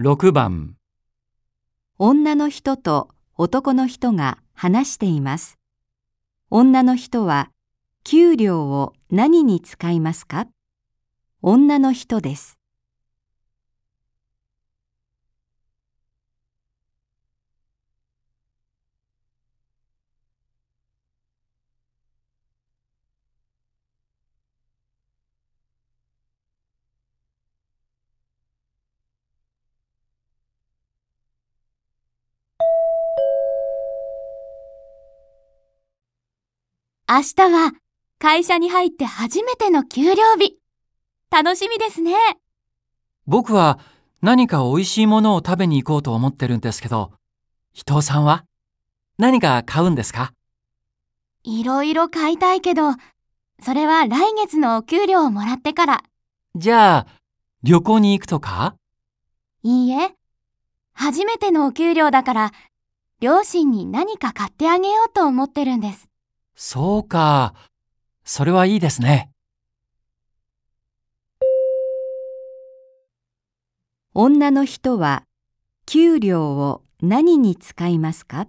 6番女の人と男の人が話しています。女の人は給料を何に使いますか？女の人です。明日は会社に入って初めての給料日。楽しみですね。僕は何か美味しいものを食べに行こうと思ってるんですけど、伊藤さんは？何か買うんですか？いろいろ買いたいけど、それは来月のお給料をもらってから。じゃあ、旅行に行くとか？いいえ。初めてのお給料だから、両親に何か買ってあげようと思ってるんです。そうか。それはいいですね。女の人は給料を何に使いますか？